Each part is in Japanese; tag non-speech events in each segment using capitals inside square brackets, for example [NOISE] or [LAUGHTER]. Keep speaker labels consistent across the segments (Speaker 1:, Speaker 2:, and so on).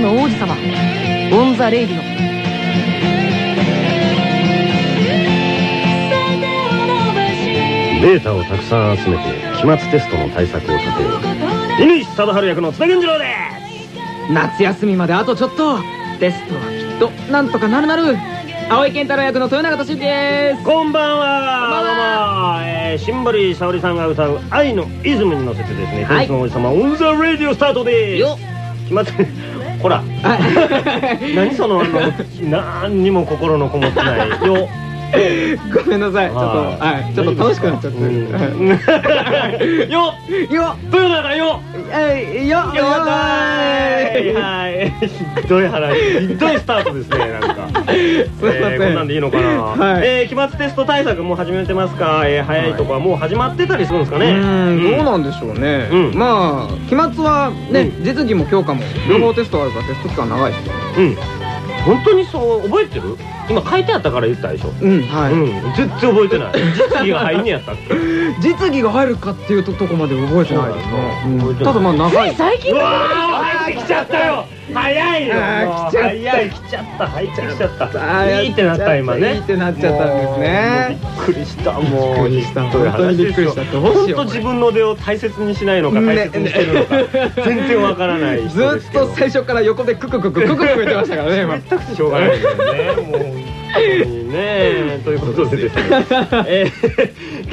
Speaker 1: の王子様。 On the Radioデ
Speaker 2: ータをたくさん集めて期末テストの対策を立てよう乾貞治役の津田健次郎です。
Speaker 1: 夏休みまであとちょっと。テストはきっとなんとかなるなる。葵剣太郎役の豊永利行です。
Speaker 2: こんばんは。
Speaker 1: こんばんは。
Speaker 2: どうも。えー新堀沙織さんが歌う「愛のイズム」に乗せてですね「
Speaker 1: はい。
Speaker 2: テニスの王子様オン・ザ・ラディオ」スタートです。
Speaker 1: よ
Speaker 2: 決まってほら何その何にも心のこもってない。よ [LAUGHS]
Speaker 1: ごめんなさい。ちょっと
Speaker 2: はい。
Speaker 1: はいちょっと楽しくなっちゃって。
Speaker 2: うん。よ
Speaker 1: よ
Speaker 2: 豊永よ。
Speaker 1: えいよ
Speaker 2: よはいはい。ひどい話。ひどいスタートですねなんか。え [LAUGHS]
Speaker 1: すいません。
Speaker 2: ーこんなんでいいのかな？
Speaker 1: はい。
Speaker 2: えー期末テスト対策もう始めてますか？えー早いとこはもう始まってたりするんですかね？
Speaker 1: うん。どうなんでしょうね、
Speaker 2: うん。
Speaker 1: まあ期末はね、
Speaker 2: うん。
Speaker 1: 実技も教科も両方テストあるからテスト期間長いですよ。
Speaker 2: うん本当にそう覚えてる？今書いてあったから言ったでしょ？
Speaker 1: うんはい、
Speaker 2: うん全然覚えてない。実技が入んねやったっけ [LAUGHS]
Speaker 1: 実技が入るかっていうととこまで覚えてないですね。
Speaker 2: そうだ。ね
Speaker 1: うん。ただまあ長い。
Speaker 3: 最近
Speaker 2: うわー入ってきちゃったよ早いよ早い来ちゃった入ってちゃった。いいってなった今ね。
Speaker 1: いいってなっちゃったんですね。
Speaker 2: びっくりしたもう
Speaker 1: 本当にびっくりしたどう
Speaker 2: 自分の出を大切にしないのか大切にしてるのか全然わからない
Speaker 1: ずっと最初から横でククククククク言ってましたからね
Speaker 2: 全くてしょうがないですねもうねということでですね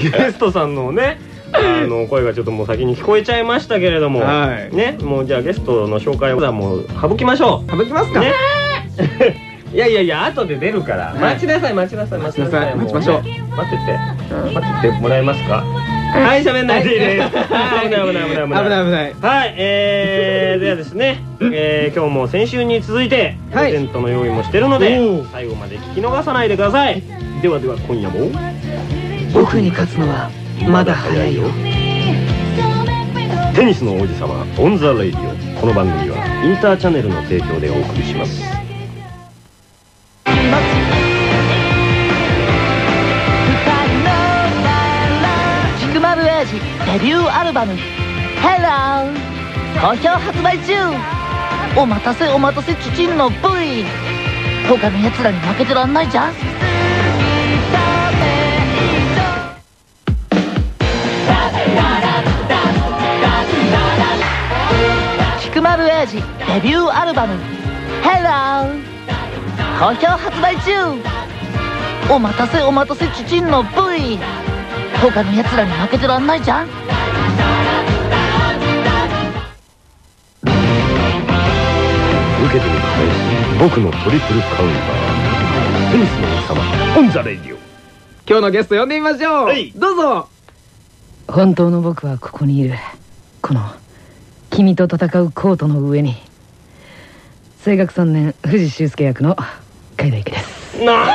Speaker 2: ゲストさんのねあの声がちょっともう先に聞こえちゃいましたけれども、
Speaker 1: はい。
Speaker 2: ねもうじゃあゲストの紹介をもう省きましょう。
Speaker 1: 省きますか？
Speaker 2: ね。[LAUGHS] いやいやいや後で出るから、
Speaker 1: い
Speaker 2: 待ちなさい待ちなさい待ちなさい。
Speaker 1: 待ちましょう。
Speaker 2: 待ってて、待っててもらえますか？はい喋んないでいいです。はい。危ない危ない危ない危ない。
Speaker 1: 危ない危ない。
Speaker 2: はいえー、ではですね、えー、今日も先週に続いてプ
Speaker 1: はい。
Speaker 2: レゼントの用意もしてるので、最後まで聞き逃さないでください。ではでは今夜も。
Speaker 1: 僕に勝つのはまだ早いよ。
Speaker 2: テニスの王子様 On the Radio。この番組はインターチャネルの提供でお送りします。
Speaker 3: デビューアルバム「Hello」好評発売中。お待たせお待たせチュチンの V 他のやつらに負けてらんないじゃんデビューアルバム「Hello」好評発売中お待たせお待たせチチンの V 他のやつらに負けてらんないじゃん
Speaker 2: 受けてみ返し僕のトリプルカウンターテニスの王様オン・ザ・レディオ
Speaker 1: 今日のゲスト呼んでみましょう、どうぞ
Speaker 4: 本当の僕はここにいるこの君と戦うコートの上に声楽3年藤修介役の海田由紀です
Speaker 2: な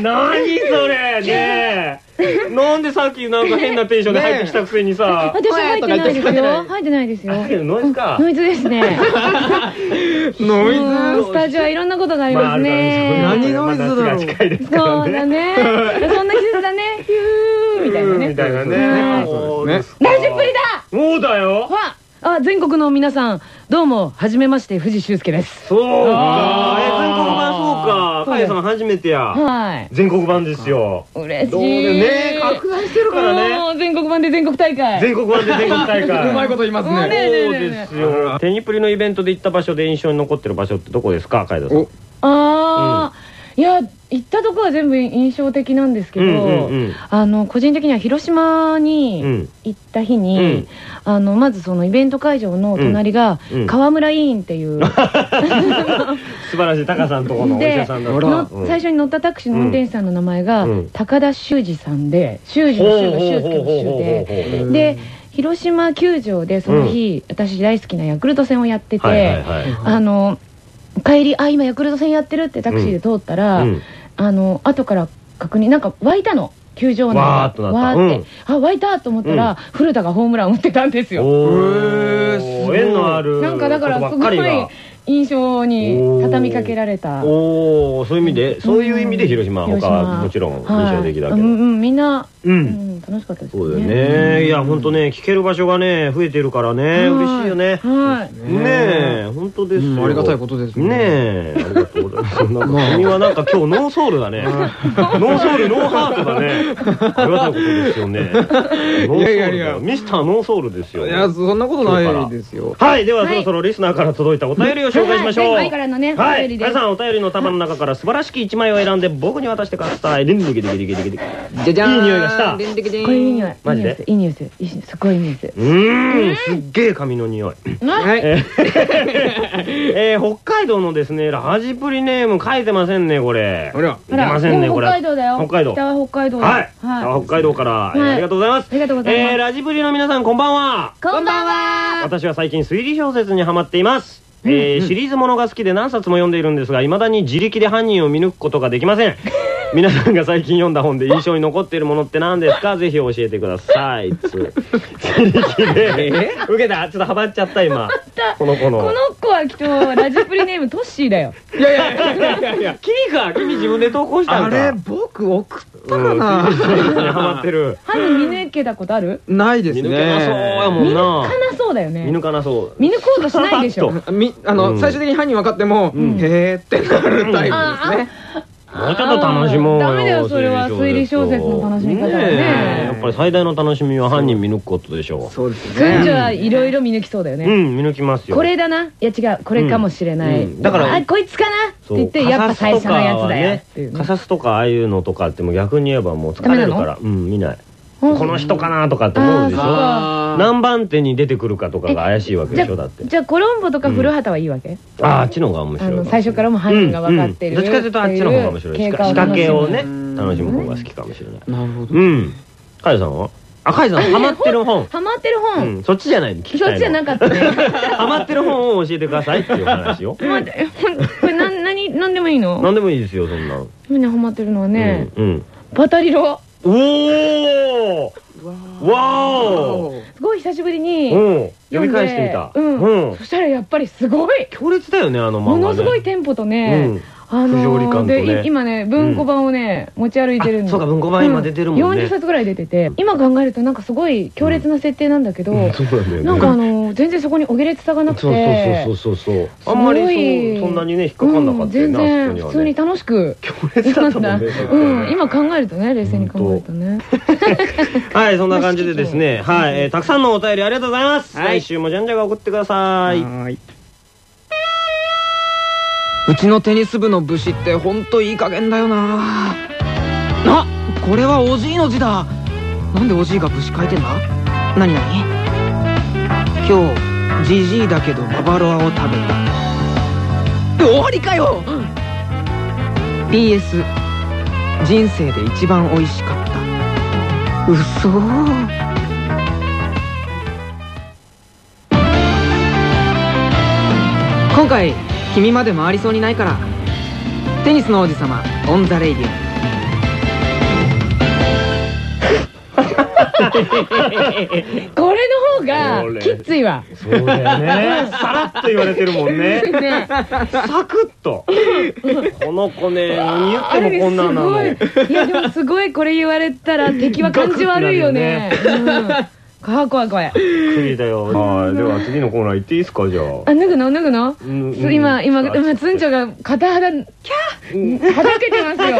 Speaker 2: 何それねえなんでさっきなんか変なテンションで入ってきたくせにさ
Speaker 5: 私入ってないですよ。入ってないですよ。
Speaker 2: ノイズか
Speaker 5: ノイズですね。
Speaker 1: ノイ
Speaker 5: もうスタジオはいろんなことがありますね。
Speaker 1: 何ノイズだろう
Speaker 2: まあ夏が近いです
Speaker 5: そうだね。そんな季節だね。ヒューみたいなね。
Speaker 2: みたいなね
Speaker 1: そうですね
Speaker 5: 何十ぶりだ。
Speaker 2: そうだよ
Speaker 4: わあ全国の皆さんどうもはじめまして藤修介です。
Speaker 2: そうか。え全国版そうか。かやさん初めてや。
Speaker 5: はい。
Speaker 2: 全国版ですよ。
Speaker 5: 嬉しい。
Speaker 2: ね拡大してるからね。
Speaker 5: もう全国版で全国大会。
Speaker 2: 全国版で全国大会。[LAUGHS]
Speaker 1: うまいこと言いますね。
Speaker 5: ね
Speaker 2: そうですよ。テニプリのイベントで行った場所で印象に残ってる場所ってどこですか海田さん。
Speaker 1: お。
Speaker 5: ああ、いや行ったとこは全部印象的なんですけど、
Speaker 2: うんうんうん。
Speaker 5: あの個人的には広島
Speaker 2: う
Speaker 5: に
Speaker 2: ん
Speaker 5: 行った日に、
Speaker 2: うん。
Speaker 5: あのまずそのイベント会場の隣が
Speaker 2: うん。うん。
Speaker 5: 川村委員っていう、[LAUGHS]
Speaker 2: 素晴らしいタカさんとこのお医
Speaker 5: で
Speaker 2: 者さんだ
Speaker 5: 最初に乗ったタクシーの運転手さんの名前が、
Speaker 2: うん。
Speaker 5: 高田修二さんで修二の修が修介の修でで広島球場でその日、私大好きなヤクルト戦をやってて、あの帰りあ今ヤクルト戦やってるってタクシーで通ったら、
Speaker 2: うん。
Speaker 5: あの後から確認なんか湧いたの。球場内が
Speaker 2: わーっとなった。
Speaker 5: わーって、
Speaker 2: うん。
Speaker 5: あ湧いたと思ったら、古田がホームラン打ってたんですよ。
Speaker 2: お
Speaker 1: へー。すごい
Speaker 2: ー縁のある
Speaker 5: なんかだからすごい印象に畳みかけられた。
Speaker 2: おおそういう意味でそういう意味で広島
Speaker 5: 広
Speaker 2: 他はもちろん印象的だけど。
Speaker 5: はいうんうんみんな
Speaker 2: う
Speaker 5: うんん楽しかったです
Speaker 2: そうだよね。いや本当ね聞ける場所がね増えてるからね嬉しいよね。
Speaker 5: はい。
Speaker 2: ねえ本当ですよ。
Speaker 1: うんありがたいことですね。
Speaker 2: ねえありがとうございます。君はなんか今日ノーソウルだね。ノーソウルノーハートだね。ありがたいことですよね。ノーソウルだよ。
Speaker 1: いやいやいや
Speaker 2: ミスターノーソウルですよ。
Speaker 1: いやそんなことないですよ。
Speaker 2: はいではそろそろリスナーから届いたお便りを紹介しましょう。
Speaker 5: はい前からのね
Speaker 2: はい。
Speaker 5: お便りです。
Speaker 2: 皆さんお便りの束の中から素晴らしき一枚を選んで僕に渡してください
Speaker 1: じゃじゃーん。
Speaker 2: いい匂いがした。
Speaker 1: でんでけでん
Speaker 5: これいい匂い。
Speaker 2: マジで？
Speaker 5: いい匂いする。いい匂いする。すごい匂いする。
Speaker 2: うーん。すっげえ髪の匂い。
Speaker 1: はい。
Speaker 2: え北海道のですねラジプリネーム書いてませんねこれ。
Speaker 1: あら。
Speaker 2: いけませんねこれ。
Speaker 5: 北海道だよ。
Speaker 2: 北海道。
Speaker 5: 北は北海道。だ
Speaker 2: はい、北海道から、ありがとうございます。
Speaker 5: ありがとうございます。
Speaker 2: えーラジプリの皆さんこんばんは。
Speaker 5: こんばんは。
Speaker 2: 私は最近推理小説にハマっています、えーシリーズものが好きで何冊も読んでいるんですがいまだに自力で犯人を見抜くことができません。皆さんが最近読んだ本で印象に残っているものって何ですか？ぜひ教えてください。[LAUGHS] つ自力で受けた。ちょっとハマっちゃった今。この子の。
Speaker 5: この子はきっとラジプリネームトッシーだよ。
Speaker 1: いやいやいやいやいや。いや
Speaker 2: 君か？君自分で投稿したんか。
Speaker 1: あれ？僕送ったか
Speaker 2: うん
Speaker 1: な
Speaker 2: ハマってる。
Speaker 5: 犯人見抜けたことある？
Speaker 1: ないですね。
Speaker 2: 見抜けなそうやもん
Speaker 5: 見抜
Speaker 2: な
Speaker 5: かなそうだよね。
Speaker 2: 見抜かなそう。
Speaker 5: 見抜こうとしないでしょ。
Speaker 1: みあの、
Speaker 2: うん。
Speaker 1: 最終的に犯人分かっても、
Speaker 2: ん。
Speaker 1: へーってなるタイプ
Speaker 5: あ
Speaker 1: ですね。
Speaker 2: もうちょっと楽しもうよ
Speaker 5: ダメだよそれは。推理小説の楽しみ方だね。
Speaker 2: えやっぱり最大の楽しみは犯人見抜くことでしょ
Speaker 1: そうですね。
Speaker 5: ゃいろいろ見抜きそうだよね、
Speaker 2: ううん見抜きますよ。
Speaker 5: これだな。いや違う。これかもしれない、
Speaker 2: うんうん。だから
Speaker 5: あこいつかな。って言ってやっぱ最初のやつだよ。
Speaker 2: カサスとかああいうのとかってもう逆に言えばもう疲れるから。うん見ない。
Speaker 5: うん
Speaker 2: この人かなとかって思うでしょ？何番手に出てくるかとかが怪しいわけでしょ？だって。
Speaker 5: じゃあコロンボとか古畑はいいわけ、
Speaker 2: あっちの方が面
Speaker 5: あ
Speaker 2: 白い。
Speaker 5: の最初からもう犯人が分かってる
Speaker 2: どっちかというとあっちの方が面白い仕掛仕掛けをね
Speaker 1: うん
Speaker 2: 楽しむ方が好きかもしれない。
Speaker 1: なるほど。
Speaker 2: うん。カイさんは？あカイさんハマってる本。
Speaker 5: ハマってる本、
Speaker 2: うん。そっちじゃないの聞きたいの。
Speaker 5: そっちじゃなかったね。[LAUGHS]
Speaker 2: ハマってる本を教えてくださいっていう話よ
Speaker 5: 待ってほんこれなん何何でもいいの？
Speaker 2: 何でもいいですよそんなの
Speaker 5: みんなハマってるのはね、
Speaker 2: うんうん。
Speaker 5: バタリロ
Speaker 2: おおわお
Speaker 5: すごい久しぶりに
Speaker 2: うん。読み返してみた。
Speaker 5: うん。
Speaker 2: うん。
Speaker 5: そしたらやっぱりすごい。
Speaker 2: 強烈だよねあの漫画ね。
Speaker 5: ものすごいテンポとね、
Speaker 2: うん
Speaker 5: あの
Speaker 2: 不条理感とね。
Speaker 5: でい今ね文庫版をね、持ち歩いてるんで。
Speaker 2: あそうか文庫版今出てるもんね。
Speaker 5: 40冊ぐらい出てて今考えるとなんかすごい強烈な設定なんだけど、
Speaker 2: なん。だよね。
Speaker 5: なんかあの全然そこにお下劣さがなくて
Speaker 2: そうそうそうそうそうあんまりそんなにね引っかかんなかった
Speaker 5: 全然普通に
Speaker 2: ね。
Speaker 5: 楽しく
Speaker 2: 強烈だったもんね。
Speaker 5: うん、今考えるとね冷静に考えるとね。
Speaker 2: はいそんな感じでですね。[LAUGHS] はいえーたくさんのお便りありがとうございます。
Speaker 1: はい。
Speaker 2: 来週もじゃんじゃが送ってください。
Speaker 1: はーいうちのテニス部の武士ってほんといい加減だよな。あこれはおじいの字だ。なんでおじいが武士書いてんだ？なになに今日じじいだけどババロアを食べた終わりかよ、PS 人生で一番美味しかった。嘘。今回君まで回りそうにないから。テニスの王子様 On the Radio [LAUGHS]
Speaker 5: これの方が
Speaker 2: これ。
Speaker 5: きっついわ。
Speaker 2: そうだよね。[LAUGHS] さらっと言われてるもんね。
Speaker 5: ね。
Speaker 2: サクッと。この子ね何言ってもこんなんなの。
Speaker 5: あれすごい。いやでもすごいこれ言われたら敵は感じ悪いよね。うん怖い怖い怖い。
Speaker 2: 栗だよ。はいでは次のコーナー行っていいですかじゃあ。
Speaker 5: あ脱ぐの？脱ぐの？今今
Speaker 2: うん。
Speaker 5: 今つんちょが片肌キャー！はだけてますよ。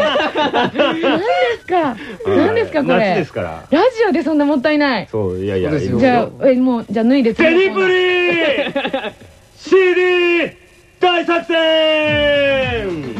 Speaker 5: 何ですか？何ですかこ
Speaker 2: 夏
Speaker 5: れ
Speaker 2: ですから。
Speaker 5: ラジオでそんなもったいない。
Speaker 2: そういやいや
Speaker 5: じゃあえもうじゃあ脱いで
Speaker 2: テニプリー。[LAUGHS] CD 大作戦！
Speaker 1: はい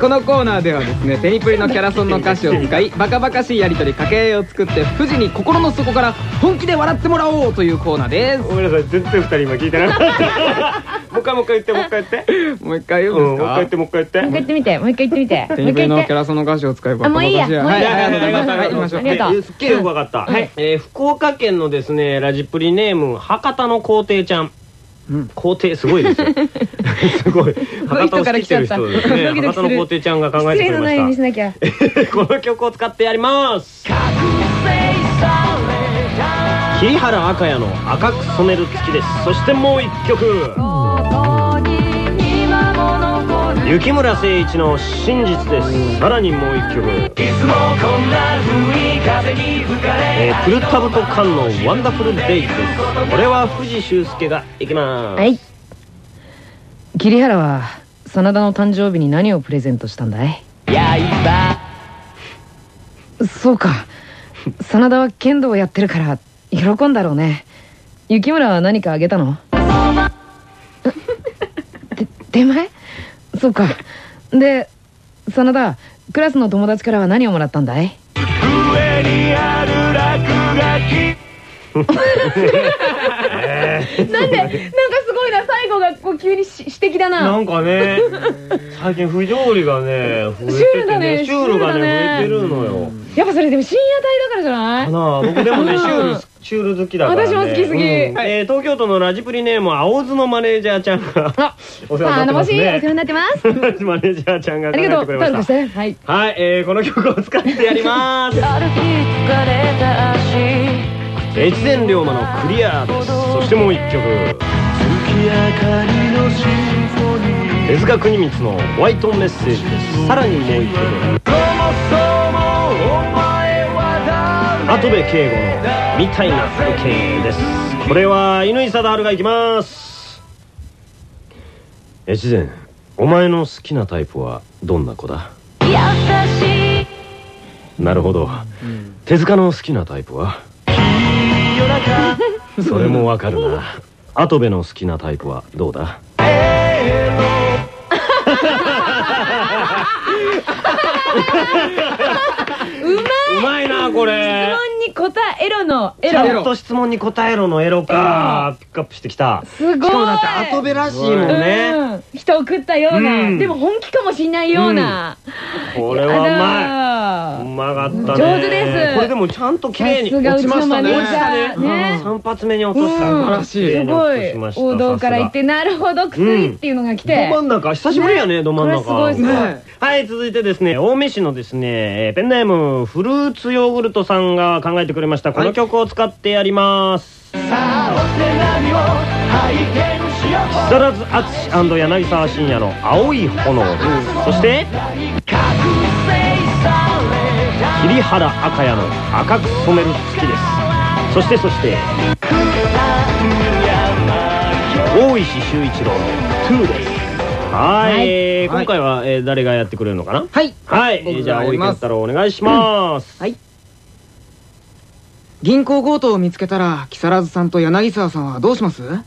Speaker 1: このコーナーではですねテニプリのキャラソンの歌詞を使いバカバカしいやり取り掛け合いを作って富士に心の底から本気で笑ってもらおうというコーナーです。
Speaker 2: ごめんなさい全然二人今聞いてなかったもう一回もう一回言ってもう一回言って。
Speaker 1: もう一回言
Speaker 2: う
Speaker 1: うんんですか？
Speaker 2: もう一回言ってもう一回言っ
Speaker 5: もう一回言っててみてもう一回言ってみて。
Speaker 1: テニプリのキャ
Speaker 5: ラ
Speaker 1: ラソンの歌詞を使えば
Speaker 5: あもういいや。
Speaker 1: は。い。ありがとうござい。ますはい行きましょう。
Speaker 5: ありがとう。
Speaker 2: すっげえよくわかった、
Speaker 1: はい。
Speaker 2: えー福岡県のですねラジプリネーム博多の皇帝ちゃん皇帝すごいですよ。[LAUGHS] すごい。博多を好きてる人ですね博多の皇帝ちゃんが考えてくれました。この曲を使ってやります。桐原赤也の赤く染める月です。そしてもう一曲雪村誠一の真実です。さらにもう一曲。えー、プルタブとカンのワンダフルデイズ。これは藤修介がいきます。
Speaker 5: はい。桐原は真田の誕生日に何をプレゼントしたんだい？そうか。真田は剣道をやってるから喜んだろうね。雪村は何かあげたの？で出前？そうか。で真田クラスの友達からは何をもらったんだい？なんでなんかすごいな最後がこう急にし詩的だな。
Speaker 2: なんかね最近不条理がね増えててねシュールがね増えてるのよ。
Speaker 5: やっぱそれでも深夜帯だからじゃない？
Speaker 2: かな僕でもね
Speaker 5: うん。
Speaker 2: シュールシュール好きだからね。
Speaker 5: 私も好き好き
Speaker 2: うん。えー東京都のラジプリネーム青津のマネージャーちゃんが。
Speaker 5: あ
Speaker 2: お世話になってます
Speaker 5: あのもしお世話
Speaker 2: ね
Speaker 5: になってます。[LAUGHS]
Speaker 2: マネージャーちゃんが考え
Speaker 5: ありがとう
Speaker 2: てくれまし
Speaker 5: たてはい。
Speaker 2: はい、えーこの曲を使ってやります。越前龍馬のクリアです。そしてもう一曲。手塚国光のホワイトメッセージです。さらにもう一曲跡部圭吾の「みたいな風景」です。これは乾貞治がいきます。越前お前の好きなタイプはどんな子だ？なるほど、手塚の好きなタイプは？それもわかるな。跡部の好きなタイプはどうだ？[LAUGHS] うまいなこれ
Speaker 5: 質問に答えろのエ
Speaker 2: ちゃ
Speaker 5: ロ
Speaker 2: んと質問に答えろのエロか。ピックアップしてきた。
Speaker 5: すごい。
Speaker 2: しかもだって跡部らしいもんね。
Speaker 5: うん。人送ったような、
Speaker 2: うん。
Speaker 5: でも本気かもしんないような、
Speaker 2: これはうまい
Speaker 5: や
Speaker 2: うまかったね。
Speaker 5: 上手です。
Speaker 2: これでもちゃんと綺麗に
Speaker 5: さすが
Speaker 2: 落ちましたね。
Speaker 5: うちのマネージャーね。
Speaker 2: 三発目に落とした
Speaker 5: うん。
Speaker 2: 素晴らしい。
Speaker 5: すごい。王道から言ってなるほど薬っていうのが来て、
Speaker 2: ど真ん中久しぶりやねど真ん中。
Speaker 5: これすごいすごい。
Speaker 2: はい続いてですね青梅市のですねえーペンネームフルーツヨーグルトさんが考えてくれましたこの曲を使ってやります。木更津淳柳沢慎也の「青い炎」そして桐原赤也の「赤く染める月」です。そしてそして大石修一郎の「トゥーです。はい、今回は、えー誰がやってくれるのかな？
Speaker 1: はい。
Speaker 2: はい、じゃあ大井
Speaker 1: がやります。
Speaker 2: 健太郎お願いします、
Speaker 1: はい銀行強盗を見つけたら木更津さんと柳沢さんはどうします？素晴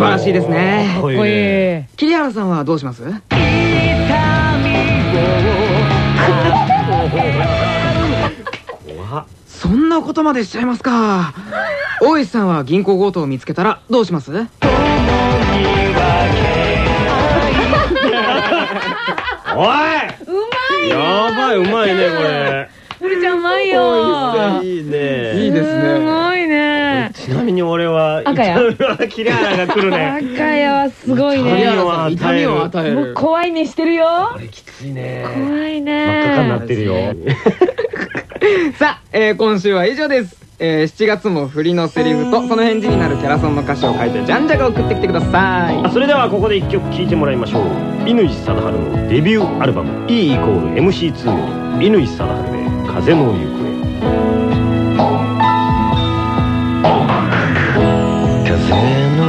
Speaker 1: らしいですね。
Speaker 2: かっこいい。
Speaker 1: 桐原さんはどうします？
Speaker 2: 怖っ。
Speaker 1: そんなことまでしちゃいますか。大石さんは銀行強盗を見つけたらどうします？
Speaker 2: おい。う
Speaker 5: まい
Speaker 2: やばいうまいねこれ
Speaker 5: ふるちゃんうまいよ
Speaker 2: いいね。
Speaker 1: いいですね。
Speaker 5: すごいね。
Speaker 2: ちなみに俺は
Speaker 5: 赤や。[LAUGHS]
Speaker 2: 桐原が来るね。
Speaker 5: 赤やはすごい
Speaker 2: 桐
Speaker 5: ね
Speaker 2: 原さん
Speaker 1: 痛みを与え
Speaker 5: もう
Speaker 1: る
Speaker 5: 怖い目してるよ。
Speaker 2: これきついね。
Speaker 5: 怖いね。
Speaker 2: 真っ赤になってるよ。[LAUGHS]
Speaker 1: さあ、えー今週は以上です、えー7月も振りのセリフとその返事になるキャラソンの歌詞を書いてじゃんじゃが送ってきてください。
Speaker 2: あそれではここで一曲聴いてもらいましょう。乾貞治のデビューアルバム「E イコール MC2」より乾貞治。で「風の行方」風の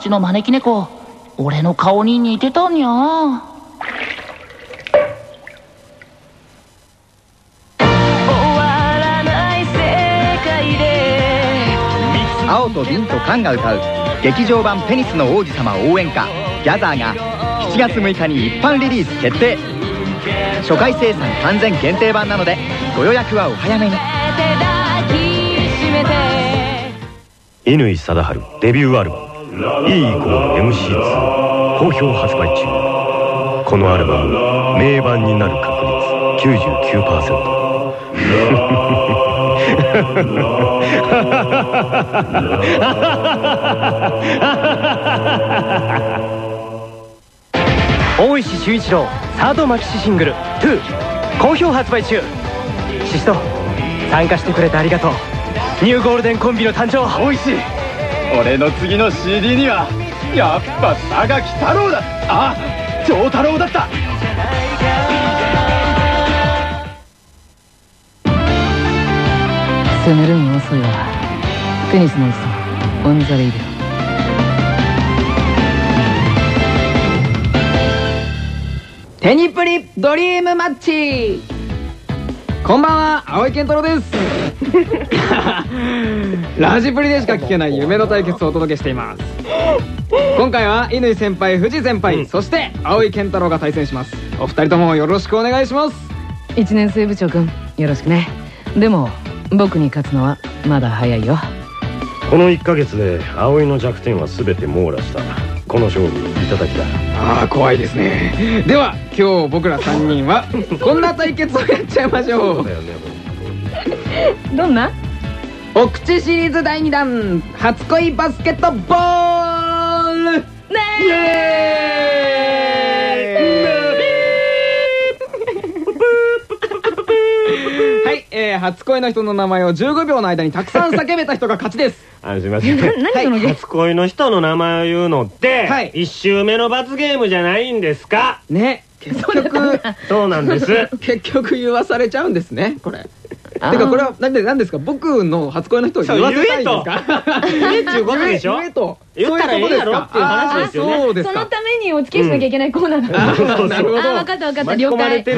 Speaker 3: ちの招き猫俺の顔に似てたにゃ
Speaker 6: 青と瓶と缶が歌う劇場版「テニスの王子様」応援歌「ギャザーが7月6日に一般リリース決定初回生産完全限定版なのでご予約はお早めに
Speaker 2: 乾貞治デビューアルバム E イコール MC2 好評発売中。このアルバム名盤になる確率99%
Speaker 7: 大石修一郎サードマキシシングル「2」好評発売中。シシト参加してくれてありがとう。ニューゴールデンコンビの誕生。
Speaker 6: 大石。俺の次の CD にはやっぱ榊太郎だ。あ丈太郎だった。
Speaker 4: 攻めるん遅いわ。テニスの王オン・ザ・レイデ
Speaker 1: テニプリドリームマッチ。こんばんは、青井健太郎です。[LAUGHS] ラジプリでしか聞けない夢の対決をお届けしています。今回は乾先輩、藤先輩、うん、そして青井健太郎が対戦します。お二人ともよろしくお願いします。
Speaker 4: 一年生部長くん、よろしくね。でも、僕に勝つのはまだ早いよ。
Speaker 2: この1か月で葵の弱点は全て網羅した。この勝負いただきだ。
Speaker 1: ああ怖いですね。では今日僕ら3人は [LAUGHS] こんな対決をやっちゃいましょう。
Speaker 5: どんな？
Speaker 1: お口シリーズ第2弾初恋バスケットボール。ねえ。ー、初恋の人の名前を15秒の間にたくさん叫べた人が勝ちです。[LAUGHS]
Speaker 2: 安心ま初恋の人の名前を言うのって、
Speaker 1: はい。
Speaker 2: 一周目の罰ゲームじゃないんですか？
Speaker 1: ね。結局 [LAUGHS]
Speaker 2: そうなんです。[LAUGHS]
Speaker 1: 結局言わされちゃうんですねこれ。てかこれはなんでなんですか？僕の初恋の人を言わせたいんですか？
Speaker 2: 言えっちゅうこと。でしょ
Speaker 1: 言えと
Speaker 2: 言ったらええやろ。っていう話ですよね。
Speaker 1: そ
Speaker 5: のためにお付き合いしなきゃいけないコーナー
Speaker 1: なるほど。
Speaker 5: 分かった分かった。了解。了解。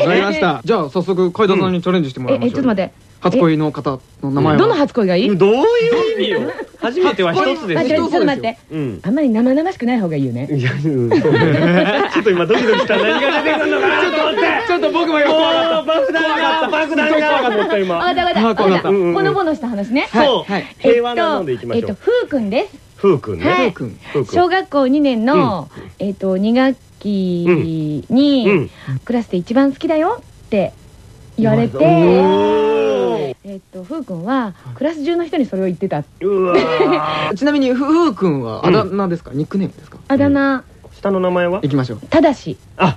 Speaker 1: 分かりました。じゃあ早速海田さんにチャレンジしてもらいましょう
Speaker 5: えちょっと待って。
Speaker 1: 初恋の方の名前は
Speaker 5: どの初恋がいい？
Speaker 2: どういう意味よ初めては一つです
Speaker 5: ちょっと待って。あんまり生々しくない方がいいよね。[LAUGHS]
Speaker 2: ちょっと今ドキドキした。何が出てくるのかな
Speaker 1: ちょっと僕もよくわかっ
Speaker 2: た。爆弾が、爆弾が。わかった今。
Speaker 5: わかったわかた。ほのぼのした話ね。
Speaker 2: そう。平和なのでいきましょう。
Speaker 5: えっと、ふうくんです。
Speaker 2: ふうくんね。
Speaker 5: 小学校2年の、えっと、2学期に、クラスで一番好きだよって言われて、えっと、ふうくんは、クラス中の人にそれを言ってた。[LAUGHS]
Speaker 1: ちなみに、ふうくんは、あだ名ですか？ニックネームですか？
Speaker 5: あだ名。
Speaker 2: 下の名前は？
Speaker 1: 行きましょう。
Speaker 5: ただし。
Speaker 2: あ、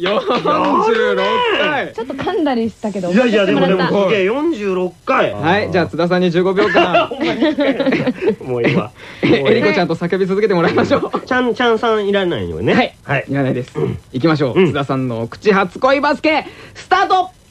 Speaker 1: 46回。
Speaker 5: ちょっと噛んだりしたけど
Speaker 1: いやいやでもでもすげえ46回。
Speaker 2: はい。じゃあ津田さんに15秒間。[LAUGHS]
Speaker 1: もう今
Speaker 2: えりこちゃんと叫び続けてもらいましょう。
Speaker 1: ちゃんちゃんさんいらないよね。
Speaker 2: はい、
Speaker 1: い、
Speaker 2: らないです、いきましょう、津田さんの口初恋バスケスタート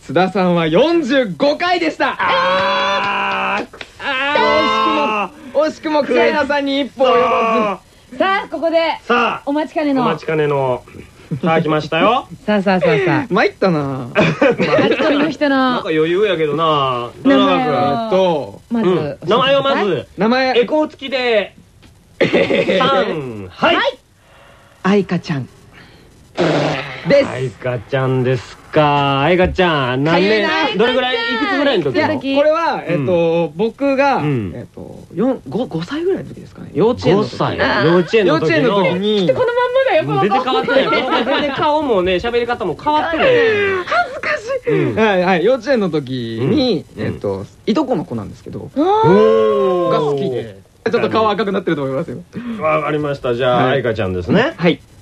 Speaker 1: 津田さんは45回でした。
Speaker 2: あ
Speaker 1: あ惜しくも惜しくもさんに一歩及ばず。
Speaker 5: さあここで
Speaker 2: さあ。
Speaker 5: お待ちかねの。
Speaker 2: お待ちかねの。さあ来ましたよ。[LAUGHS]
Speaker 5: さあさあさあさ
Speaker 1: あ。参ったな。
Speaker 5: 初恋の人の。
Speaker 2: なんか余裕やけどな。
Speaker 5: 名前
Speaker 1: と。
Speaker 5: まず
Speaker 2: 名前をまず
Speaker 1: 名前。
Speaker 2: エコー付きで [LAUGHS] 3はい。
Speaker 1: 愛花ちゃん。です。
Speaker 2: 愛花ちゃんですか、あいがちゃん、何年、どれぐらい、いくつぐらいの時の？
Speaker 1: これは、えっ、と、僕が、えっ、と、四、五、五歳ぐらいの時ですかね。幼稚園の時。
Speaker 2: 幼稚園の時。幼
Speaker 1: 稚園の時に。
Speaker 5: このまんまだよ、
Speaker 2: 全然変わってない。[LAUGHS] 顔もね、喋り方も変わってない。恥ずかしい。
Speaker 1: はいはい、幼稚園の時に、えっ、と、いとこの子なんですけど。が好きで。ちょっと顔赤くなってると思いますよ。
Speaker 2: わかりました。じゃあ、
Speaker 1: あい
Speaker 2: かちゃんですね。
Speaker 1: はい。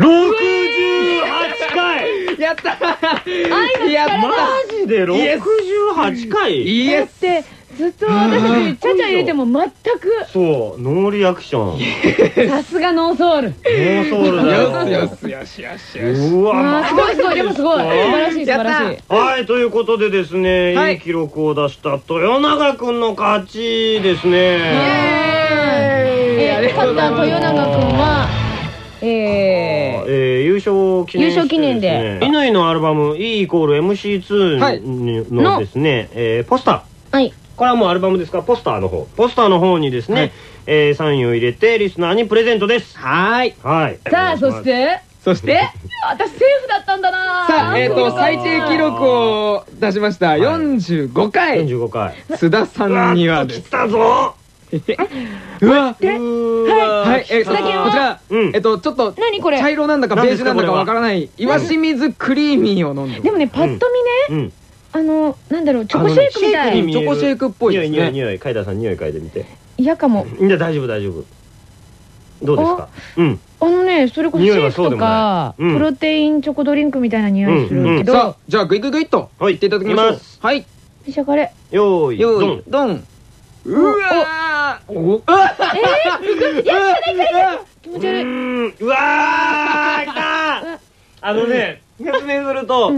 Speaker 2: 68回。
Speaker 1: やった。
Speaker 5: 愛
Speaker 1: やった。
Speaker 2: マジで68回。
Speaker 1: Yes。
Speaker 5: だってずっと私たちちゃちゃ入れても全く。
Speaker 2: そうノーリアクション。
Speaker 5: さすが
Speaker 2: No soul。No soulだよ。
Speaker 1: よしよしよしよし。
Speaker 2: うわ
Speaker 5: すごいすごいでもすごい。素晴らしい素晴らしい。
Speaker 2: はいということでですね、
Speaker 1: はい。
Speaker 2: い、い記録を出した豊永くんの勝ちですね。
Speaker 5: え勝った豊永君はえ
Speaker 2: えー優勝記念して
Speaker 5: 優勝記念で。
Speaker 2: 乾のアルバム E イコール MC2
Speaker 1: はい。
Speaker 2: のですね、えーポスター。
Speaker 5: ーはい。
Speaker 2: これはもうアルバムですか？ポスターの方。ポスターの方にですね、
Speaker 1: はい。
Speaker 2: えーサインを入れてリスナーにプレゼントです。
Speaker 1: はーい。
Speaker 2: はい。
Speaker 5: さあそして？
Speaker 1: そして？
Speaker 5: 私セーフだったんだな
Speaker 1: さあえっと最低記録を出しました。45回。
Speaker 2: 45回。
Speaker 1: 須田さんにはです。
Speaker 2: 来たぞ
Speaker 1: うわ
Speaker 2: うー。わ
Speaker 1: はいえこちら
Speaker 2: うん。
Speaker 1: えっとちょっと
Speaker 5: 何これ？
Speaker 1: 茶色なんだかベージュなんだかわからない岩清水クリーミーを飲んで
Speaker 5: でもねパッと見ね
Speaker 2: うん。
Speaker 5: あのなんだろうチョコシェイクみたい。
Speaker 1: チョコシェイクっぽいですね。
Speaker 2: 匂い海田さん匂い嗅いでみて。
Speaker 5: 嫌かも。
Speaker 2: いや大丈夫大丈夫。どうですか？うん。
Speaker 5: あのねそれこそシェイクとか
Speaker 2: うん。
Speaker 5: プロテインチョコドリンクみたいな匂いするけど。
Speaker 1: さあじゃあグイグイグイっと
Speaker 2: はい。
Speaker 1: 言っていただきま
Speaker 2: す。
Speaker 1: はい。
Speaker 5: 召し上がれ。
Speaker 2: よーい。ドン
Speaker 1: よー。いドンうわー。お
Speaker 5: 気持ち悪い。
Speaker 2: うわー来たあのね説明すると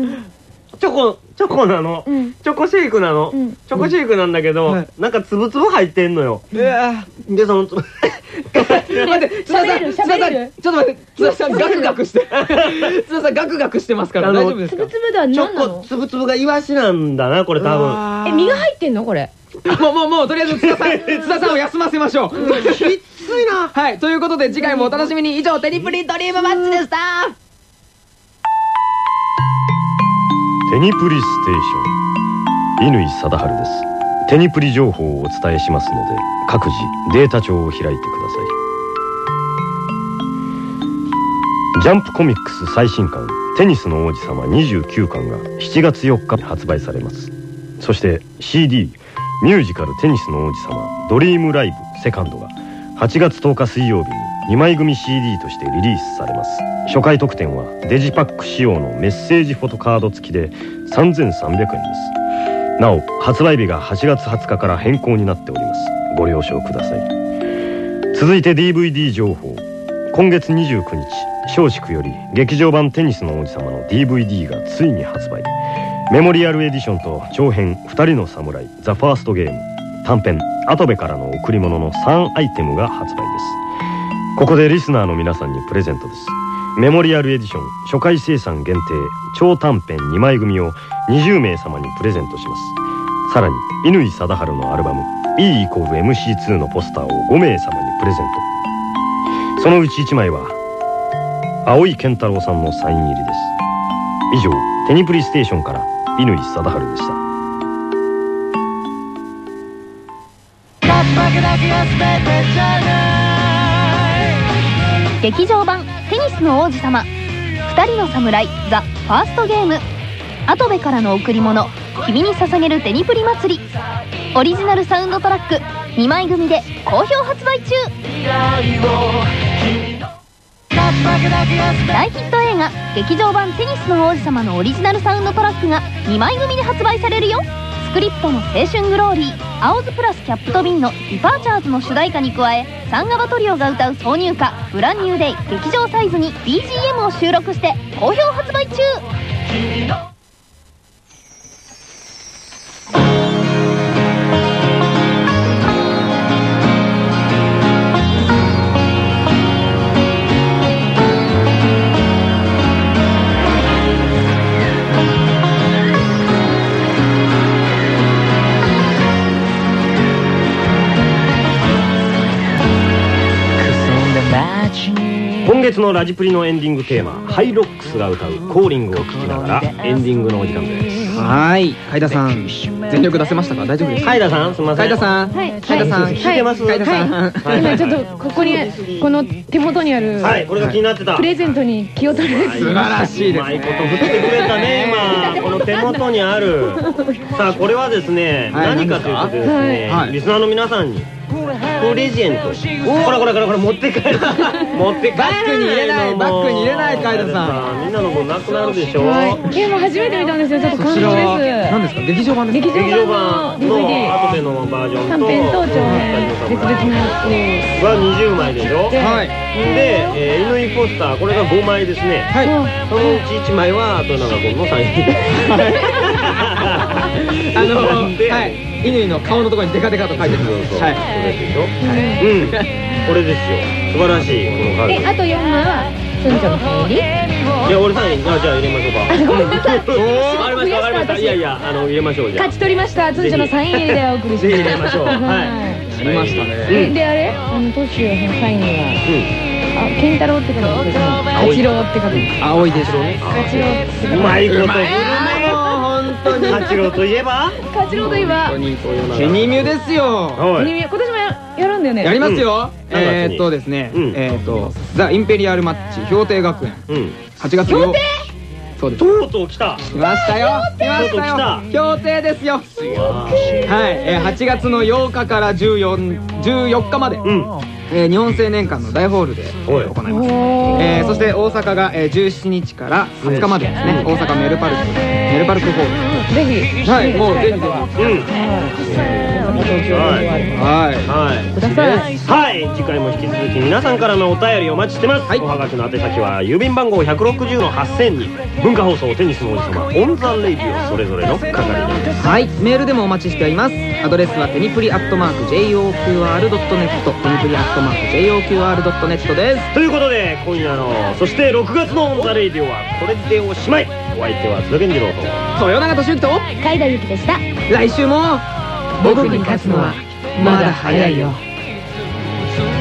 Speaker 2: チョコチョコなの。
Speaker 5: うん。
Speaker 2: チョコシェイクなの。
Speaker 5: うん。
Speaker 2: チョコシェイクなんだけど
Speaker 1: はい。
Speaker 2: なんかつぶつぶ入ってんのよ。
Speaker 1: うわ
Speaker 2: でその [LAUGHS]
Speaker 1: 津田さん津田さんちょっと待って津田さんガクガクして。[LAUGHS] 津田さんガクガクしてますから
Speaker 2: あの
Speaker 1: 大丈夫ですか？
Speaker 5: つぶつぶだ
Speaker 2: チ
Speaker 5: 何なの？
Speaker 2: ョコつぶつぶがイワシなんだなこれ多分。
Speaker 5: え身が入ってんの？これ。
Speaker 1: もうもうもうとりあえず津田さん [LAUGHS] 津田さんを休ませましょう。
Speaker 2: きついな。
Speaker 1: はいということで次回もお楽しみに。以上テニプリドリームマッチでした。
Speaker 2: テニプリステーション。乾貞治ですテニプリ情報をお伝えしますので各自データ帳を開いてください。ジャンプコミックス最新刊「テニスの王子様29巻」が7月4日に発売されます。そして CD ミュージカル「テニスの王子様 Dream Live 2nd が8月10日水曜日に2枚組 CD としてリリースされます。初回特典はデジパック仕様のメッセージフォトカード付きで3300円です。なお発売日が8月20日から変更になっております。ご了承ください。続いて DVD 情報。今月29日松竹より劇場版テニスの王子様の DVD がついに発売。メモリアルエディションと長編「二人の侍ザ・ファーストゲーム。短編「アトベからの贈り物」の3アイテムが発売です。ここでリスナーの皆さんにプレゼントです。メモリアルエディション初回生産限定超短編2枚組を20名様にプレゼントします。さらに乾貞治のアルバム E イコール MC2 のポスターを5名様にプレゼント。そのうち1枚は青井健太郎さんのサイン入りです。以上テニプリステーションから乾貞治でした。
Speaker 8: 劇場版「テニスの王子様」「二人の侍 The First Game」「跡部からの贈り物君に捧げるテニプリ祭り」オリジナルサウンドトラック2枚組で好評発売中。大ヒット映画「劇場版テニスの王子様」のオリジナルサウンドトラックが2枚組で発売されるよ。スクリプトの「青春グローリー」「アオズプラスキャップと瓶」の「 Departures」の主題歌に加えサンガバトリオが歌う挿入歌「 Brand New Day」劇場サイズに BGM を収録して好評発売中。
Speaker 2: 月のラジプリのエンディングテーマハイロックスが歌う「コーリング」を聴きながらエンディングのお時間です。
Speaker 1: はい。海田さん全力出せましたか？大丈夫ですか？
Speaker 2: 海田さんすみません。
Speaker 1: 海田さん
Speaker 5: はい。
Speaker 1: 海田さん
Speaker 5: はい。
Speaker 2: 聞いてます？
Speaker 1: 海田さん。
Speaker 2: はい。
Speaker 5: 今ちょっとここにこの手元にある
Speaker 2: はいこれが気になってた。
Speaker 5: プレゼントに気を取り
Speaker 1: 素晴らしいです
Speaker 2: うまいこと振ってくれたね今。この手元にある。さあこれはですね
Speaker 1: はい。
Speaker 2: 何かというとですね
Speaker 1: はい。
Speaker 2: リスナーの皆さんにプレゼント。ほらほらほらほら持って帰る。[LAUGHS] 持って帰る。
Speaker 1: バッグに入れないバッグに入れない海田さ
Speaker 2: ん。みんなの分なくなるでしょ。
Speaker 5: はい。いやもう初めて見たんですよ。ちょっと感動
Speaker 1: は
Speaker 5: です。
Speaker 1: 何ですか？劇場版ですか？
Speaker 5: 劇場版の
Speaker 2: 後でのバージョンと。
Speaker 5: 短編と長編。別々のや
Speaker 2: は20枚でしょ？で、
Speaker 1: はい。
Speaker 2: えー、乾ポスター。これが5枚ですね。
Speaker 1: はい。
Speaker 2: そのうち1枚は後永君のサイン [LAUGHS]
Speaker 1: あのはい。乾の顔のところにデカデカと書いてある。
Speaker 2: そうそう、
Speaker 1: はい。
Speaker 2: これでしょ、うん。これですよ。素晴らしいこのカード
Speaker 5: であと4枚は？村長のサイン入り
Speaker 2: じゃあ俺サインあじゃあ入れましょうか。
Speaker 5: ごめん。なさい
Speaker 2: わかりましたわかりました。いやいやあの入れましょうじゃあ。
Speaker 5: 勝ち取りました。村長のサイン入りでお送りし
Speaker 2: ぜひ入れ
Speaker 5: ま
Speaker 2: ましょう。はい。
Speaker 1: ありましたね。
Speaker 5: えであれ？あのトッシュのサインには。あ健太郎って書くんですけど
Speaker 2: 青い。
Speaker 5: 八郎って書くんです
Speaker 1: 青いでしょ
Speaker 5: 八郎って書く
Speaker 2: うまいこと
Speaker 1: うまい本当に。
Speaker 2: 八郎といえば？
Speaker 5: 八郎といえば。
Speaker 1: ケニミュですよ。
Speaker 2: はい。
Speaker 5: 今年もややるんだよね。
Speaker 1: やりますよ。
Speaker 2: うん。
Speaker 1: えーっとですね
Speaker 2: うん。
Speaker 1: えーっとザ・インペリアルマッチ氷定学園。
Speaker 2: うん。
Speaker 1: 8月8日。そうです。
Speaker 2: とうとう来た。
Speaker 1: 来ましたよ。来ましたよ。氷定ですよ。はい。えー8月の8日から14 14日まで。
Speaker 2: うん
Speaker 1: えー日本青年館の大ホールで
Speaker 2: おい。
Speaker 1: 行います。えーそして大阪がえー17日から20日までですね大阪メルパルクメルパルクホー
Speaker 5: ぜひ。
Speaker 1: ルはい。もうぜひ。ぜひ。
Speaker 2: うんはい。
Speaker 1: はい。
Speaker 2: はい。
Speaker 5: ください。
Speaker 2: はい。次回も引き続き皆さんからのお便りお待ちしてます、
Speaker 1: はい。
Speaker 2: おはがきの宛先は郵便番号160の8000に。文化放送テニスの王子様 On the Radio それぞれの係です。
Speaker 1: はい。メールでもお待ちしております。アドレスはテニプリアットマーク JOQR.net テニプリアットマーク JOQR.net です
Speaker 2: ということで今夜のそして6月の On the Radio はこれでおしまいお相手は津田健次郎と
Speaker 1: 豊永利行と
Speaker 8: 甲斐田ゆきでした
Speaker 1: 来週も僕に勝つのはまだ早いよ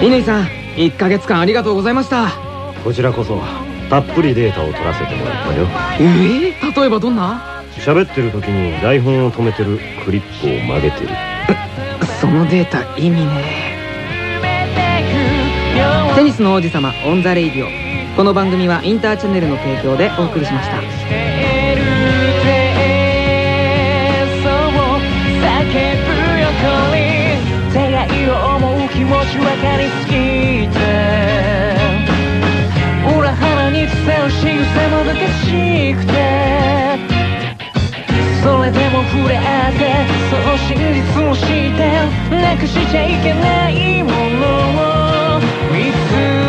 Speaker 1: 乾さん1ヶ月間ありがとうございました
Speaker 2: こちらこそたっぷりデータを取らせてもらったよ
Speaker 1: えー、例えばどんな
Speaker 2: 喋ってる時に台本を止めてるクリップを曲げてる
Speaker 1: そのデータ意味ねテニスの王子様 On the Radio。この番組はインターチャネルの提供でお送りしました。
Speaker 7: 気持ち分かりすぎて。裏腹に伝う仕草もどかしくて。それでも触れ合ってその真実を知ってなくしちゃいけないものを。見つ